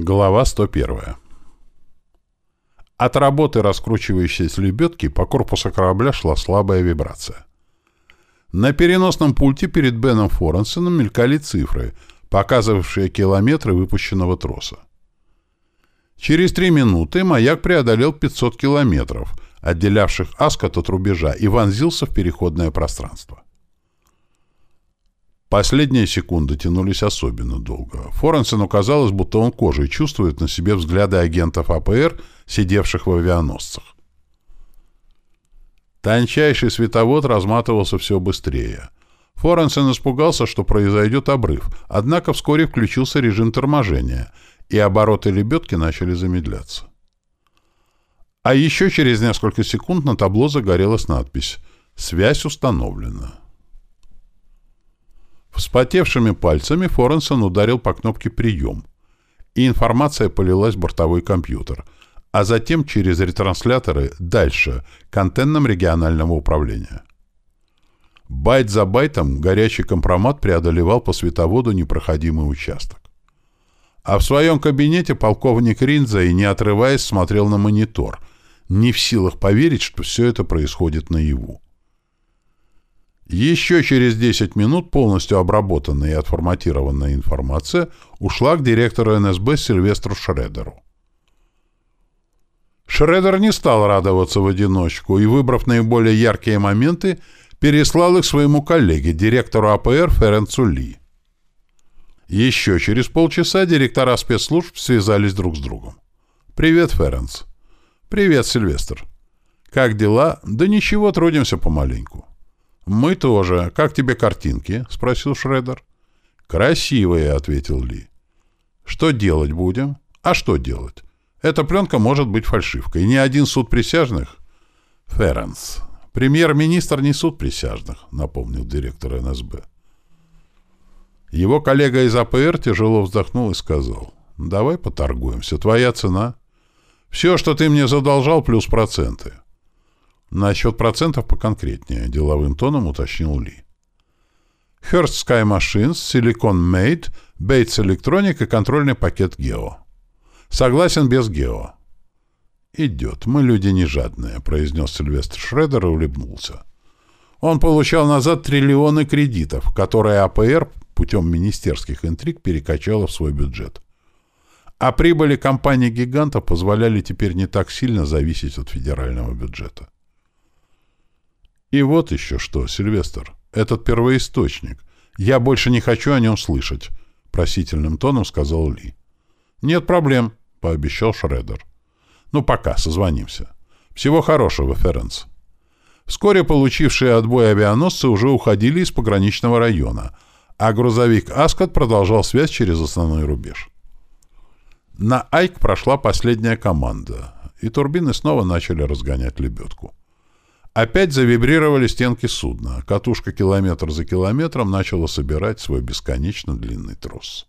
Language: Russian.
Глава 101. От работы раскручивающейся лебедки по корпусу корабля шла слабая вибрация. На переносном пульте перед Беном Форенсеном мелькали цифры, показывавшие километры выпущенного троса. Через три минуты маяк преодолел 500 километров, отделявших Аскот от рубежа, и вонзился в переходное пространство. Последние секунды тянулись особенно долго. Форенсену казалось, будто он кожей чувствует на себе взгляды агентов АПР, сидевших в авианосцах. Тончайший световод разматывался все быстрее. Форенсен испугался, что произойдет обрыв, однако вскоре включился режим торможения, и обороты лебедки начали замедляться. А еще через несколько секунд на табло загорелась надпись «Связь установлена». Вспотевшими пальцами Форенсон ударил по кнопке «Прием», и информация полилась в бортовой компьютер, а затем через ретрансляторы дальше, к антеннам регионального управления. Байт за байтом горячий компромат преодолевал по световоду непроходимый участок. А в своем кабинете полковник Ринза и не отрываясь смотрел на монитор, не в силах поверить, что все это происходит наяву. Еще через 10 минут полностью обработанная и отформатированная информация ушла к директору НСБ Сильвестру Шредеру. Шредер не стал радоваться в одиночку и, выбрав наиболее яркие моменты, переслал их своему коллеге, директору АПР Ференцу Ли. Еще через полчаса директора спецслужб связались друг с другом. «Привет, Ференц». «Привет, Сильвестр». «Как дела?» «Да ничего, трудимся помаленьку». «Мы тоже. Как тебе картинки?» — спросил Шредер. «Красивые», — ответил Ли. «Что делать будем?» «А что делать? Эта пленка может быть фальшивкой. Ни один суд присяжных...» «Ференс. Премьер-министр не суд присяжных», — напомнил директор НСБ. Его коллега из АПР тяжело вздохнул и сказал. «Давай поторгуемся. Твоя цена. Все, что ты мне задолжал, плюс проценты». Насчет процентов поконкретнее, деловым тоном уточнил Ли. Hearst Sky Machines, Silicon Made, Bates Electronic и контрольный пакет Гео. Согласен без Гео. «Идет. Мы люди не жадные», — произнес Сильвестр Шредер и улыбнулся. Он получал назад триллионы кредитов, которые АПР путем министерских интриг перекачала в свой бюджет. А прибыли компаний-гигантов позволяли теперь не так сильно зависеть от федерального бюджета. И вот еще что, Сильвестр, этот первоисточник. Я больше не хочу о нем слышать, просительным тоном сказал Ли. Нет проблем, пообещал Шредер. Ну пока, созвонимся. Всего хорошего, Ференс. Вскоре получившие отбой авианосцы уже уходили из пограничного района, а грузовик «Аскот» продолжал связь через основной рубеж. На Айк прошла последняя команда, и турбины снова начали разгонять лебедку. Опять завибрировали стенки судна. Катушка километр за километром начала собирать свой бесконечно длинный трос.